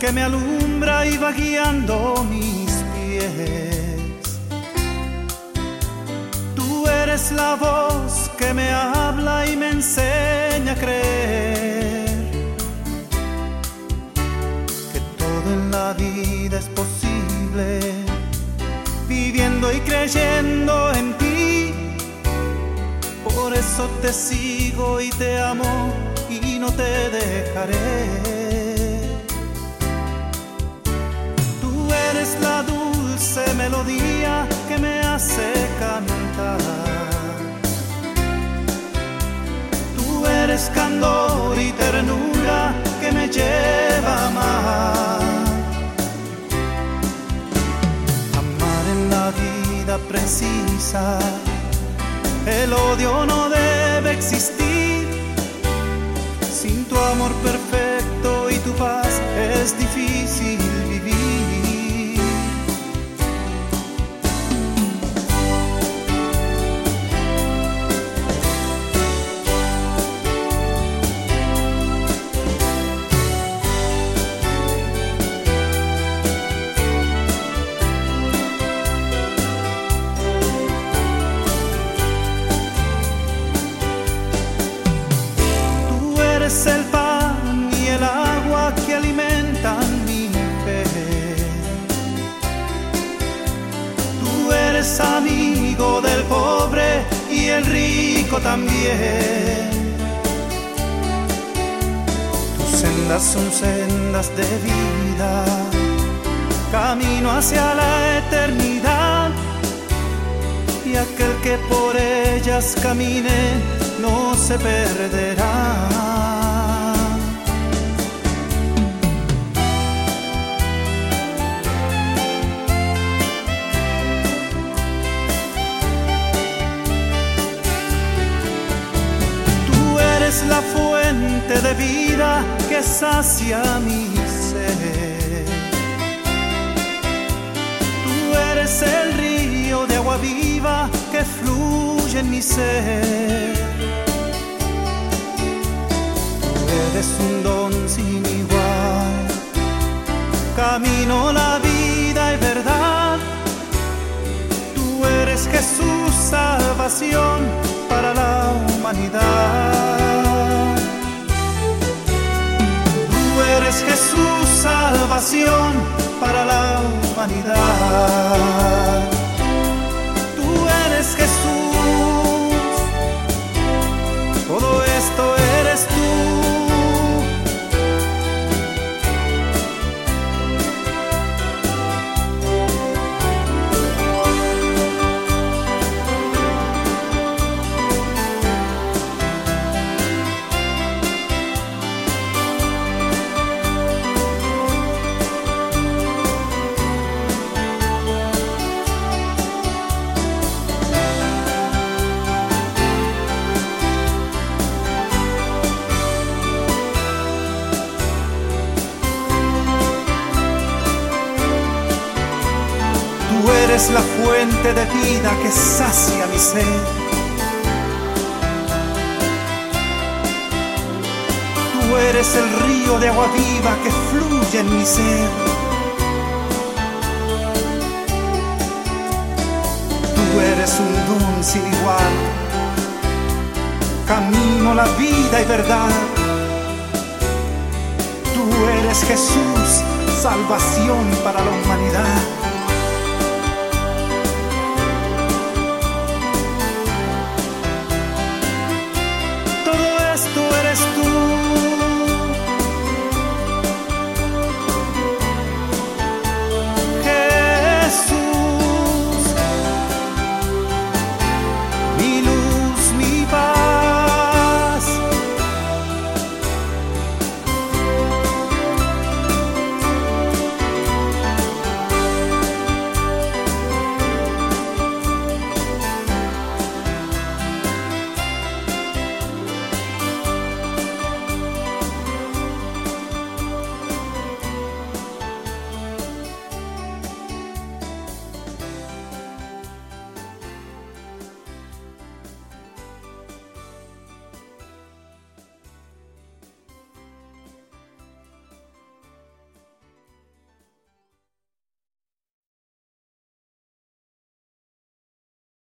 que me alumbra y va guiando mis pies. Tú eres la voz que me habla y me enseña a creer que todo en la vida es posible, viviendo y creyendo en ti. Por eso te sigo y te amo y no te dejaré. Hace cantar. Tú eres candor y ternura que me lleva a amar. Amar en la vida precisa, el odio no debe existir. Sin tu amor perfecto y tu paz el rico también. Tus sendas son sendas de vida, camino hacia la eternidad. Y aquel que por ellas camine no se perderá. Fuente de vida que sacia mi ser. Tú eres el río de agua viva que fluye en mi ser. Tú eres un don sin igual, camino la vida y verdad. Tú eres Jesús, salvación para la humanidad. Eres Jesús, salvación para la humanidad. Eres la fuente de vida que sacia mi sed. Tú eres el río de agua viva que fluye en mi ser. Tú eres un don sin igual, camino, la vida y verdad. Tú eres Jesús, salvación para la humanidad.